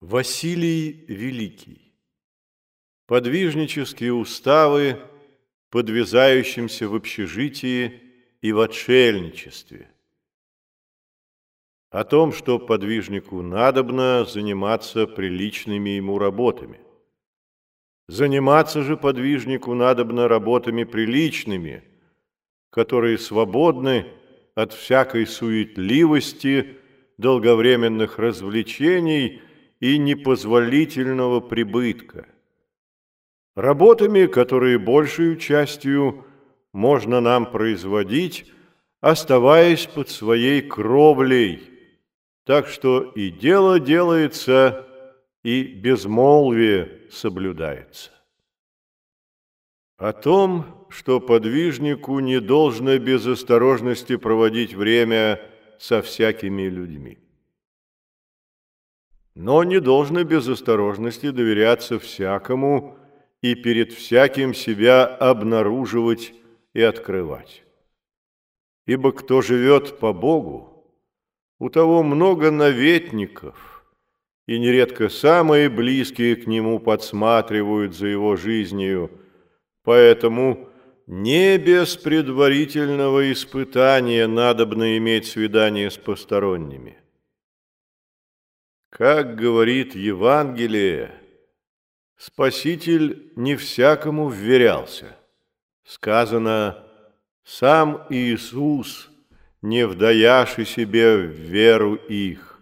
Василий Великий. Подвижнические уставы, подвязающимся в общежитии и в отшельничестве. О том, что подвижнику надобно заниматься приличными ему работами. Заниматься же подвижнику надобно работами приличными, которые свободны от всякой суетливости, долговременных развлечений – и непозволительного прибытка. Работами, которые большей частью можно нам производить, оставаясь под своей кровлей, так что и дело делается, и безмолвие соблюдается. О том, что подвижнику не должно без осторожности проводить время со всякими людьми но не должно без осторожности доверяться всякому и перед всяким себя обнаруживать и открывать. Ибо кто живет по Богу, у того много наветников, и нередко самые близкие к нему подсматривают за его жизнью, поэтому не без предварительного испытания надобно иметь свидание с посторонними. Как говорит Евангелие, Спаситель не всякому вверялся. Сказано, сам Иисус, не вдаяши себе в веру их.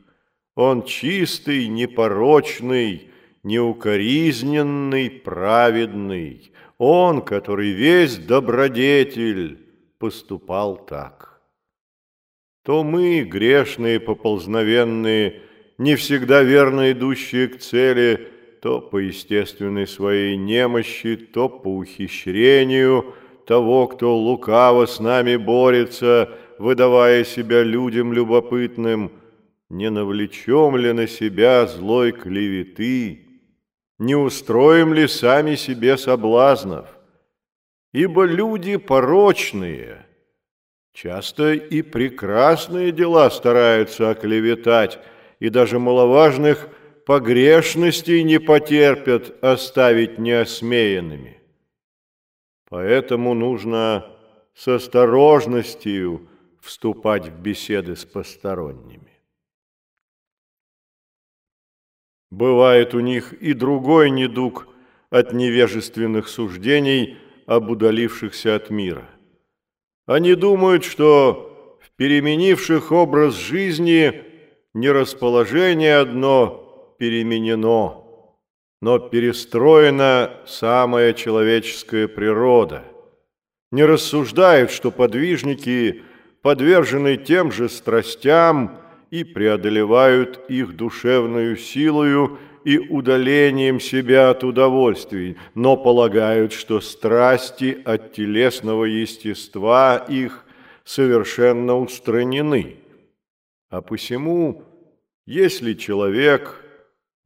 Он чистый, непорочный, неукоризненный, праведный. Он, который весь добродетель, поступал так. То мы, грешные, поползновенные, не всегда верно идущие к цели, то по естественной своей немощи, то по ухищрению того, кто лукаво с нами борется, выдавая себя людям любопытным, не навлечем ли на себя злой клеветы, не устроим ли сами себе соблазнов? Ибо люди порочные, часто и прекрасные дела стараются оклеветать, и даже маловажных погрешностей не потерпят оставить неосмеянными. Поэтому нужно с осторожностью вступать в беседы с посторонними. Бывает у них и другой недуг от невежественных суждений об удалившихся от мира. Они думают, что в переменивших образ жизни не расположение одно переменено, но перестроена самая человеческая природа. Не рассуждают, что подвижники подвержены тем же страстям и преодолевают их душевную силою и удалением себя от удовольствий, но полагают, что страсти от телесного естества их совершенно устранены. А посему если человек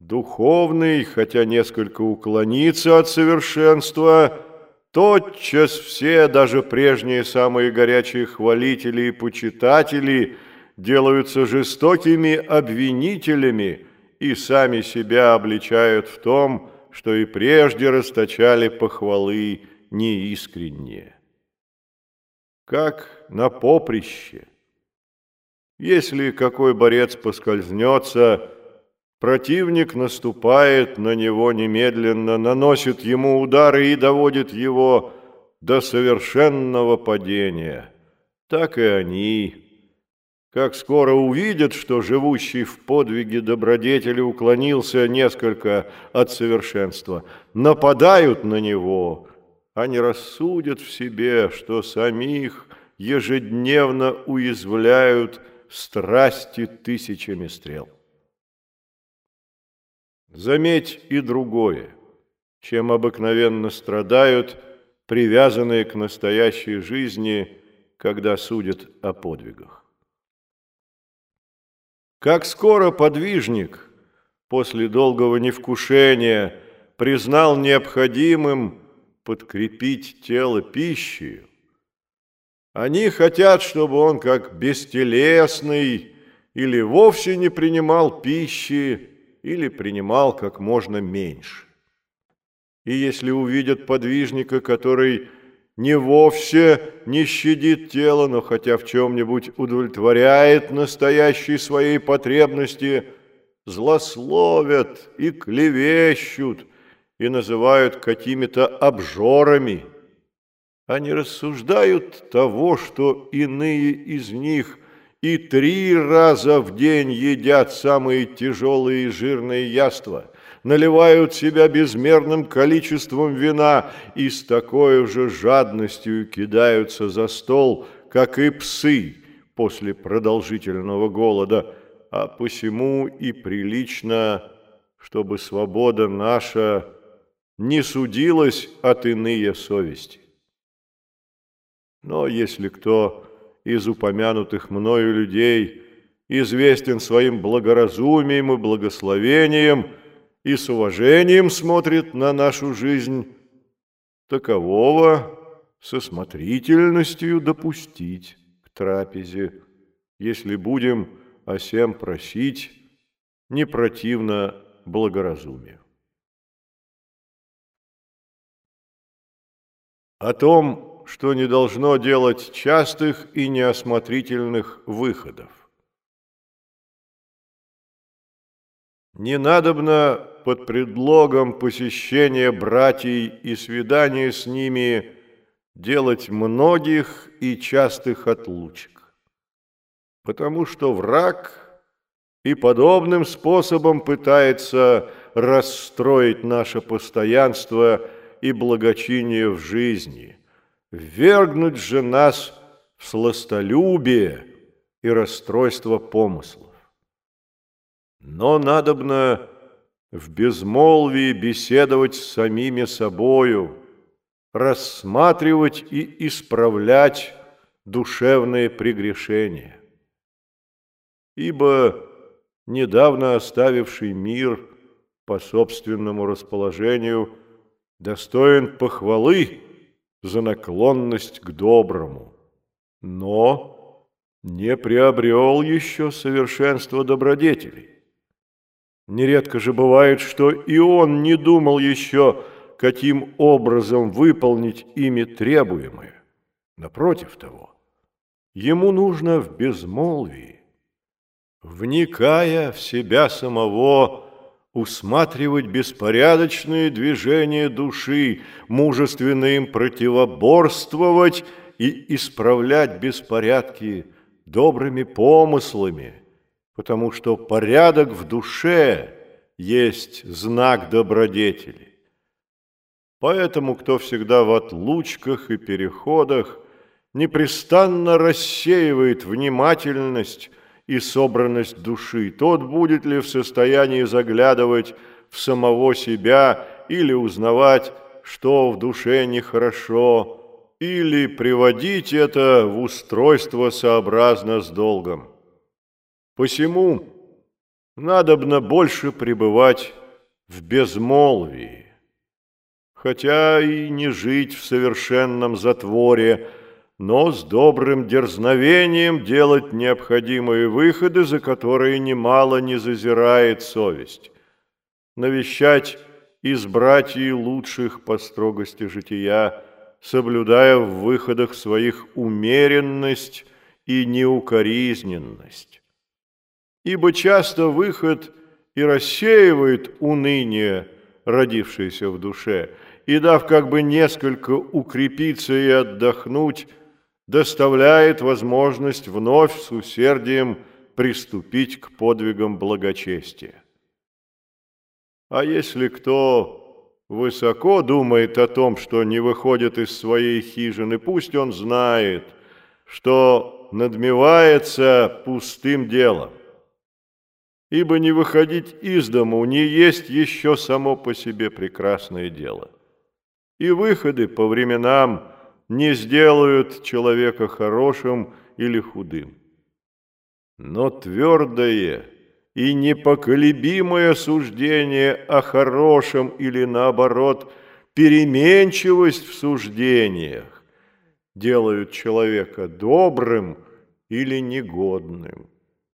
духовный, хотя несколько уклонится от совершенства, тотчас все, даже прежние самые горячие хвалители и почитатели, делаются жестокими обвинителями и сами себя обличают в том, что и прежде расточали похвалы неискренние. Как на поприще – если какой борец поскользнется, противник наступает на него немедленно, наносит ему удары и доводит его до совершенного падения. Так и они. Как скоро увидят, что живущий в подвиге добродетели уклонился несколько от совершенства, нападают на него, они рассудят в себе, что самих ежедневно уязвляют – страсти тысячами стрел. Заметь и другое, чем обыкновенно страдают привязанные к настоящей жизни, когда судят о подвигах. Как скоро подвижник после долгого невкушения признал необходимым подкрепить тело пищей, они хотят, чтобы он как бестелесный или вовсе не принимал пищи, или принимал как можно меньше. И если увидят подвижника, который не вовсе не щадит тело, но хотя в чем-нибудь удовлетворяет настоящей своей потребности, злословят и клевещут, и называют какими-то обжорами. Они рассуждают того, что иные из них и три раза в день едят самые тяжелые и жирные яства, наливают себя безмерным количеством вина и с такой же жадностью кидаются за стол, как и псы после продолжительного голода, а посему и прилично, чтобы свобода наша не судилась от иные совести. Но если кто из упомянутых мною людей известен своим благоразумием и благословением и с уважением смотрит на нашу жизнь, такового со смотрительностью допустить к трапезе, если будем о сем просить не противно благоразумию. О том, что не должно делать частых и неосмотрительных выходов. Не надобно под предлогом посещения братьев и свидания с ними делать многих и частых отлучек, потому что враг и подобным способом пытается расстроить наше постоянство и благочиние в жизни – ввергнуть же нас в сластолюбие и расстройство помыслов. Но надобно в безмолвии беседовать с самими собою, рассматривать и исправлять душевные прегрешения. Ибо недавно оставивший мир по собственному расположению достоин похвалы за наклонность к доброму, но не приобрел еще совершенство добродетелей. Нередко же бывает, что и он не думал еще, каким образом выполнить ими требуемое. Напротив того, ему нужно в безмолвии, вникая в себя самого, усматривать беспорядочные движения души, мужественно им противоборствовать и исправлять беспорядки добрыми помыслами, потому что порядок в душе есть знак добродетели. Поэтому, кто всегда в отлучках и переходах непрестанно рассеивает внимательность, и собранность души, тот будет ли в состоянии заглядывать в самого себя или узнавать, что в душе нехорошо, или приводить это в устройство сообразно с долгом. Посему надобно больше пребывать в безмолвии, хотя и не жить в совершенном затворе, но с добрым дерзновением делать необходимые выходы, за которые немало не зазирает совесть. Навещать из братьев лучших по строгости жития, соблюдая в выходах своих умеренность и неукоризненность. Ибо часто выход и рассеивает уныние, родившееся в душе, и, дав как бы несколько укрепиться и отдохнуть, доставляет возможность вновь с усердием приступить к подвигам благочестия. А если кто высоко думает о том, что не выходит из своей хижины, пусть он знает, что надмевается пустым делом. Ибо не выходить из дому не есть еще само по себе прекрасное дело. И выходы по временам – не сделают человека хорошим или худым. Но твердое и непоколебимое суждение о хорошем или наоборот переменчивость в суждениях делают человека добрым или негодным.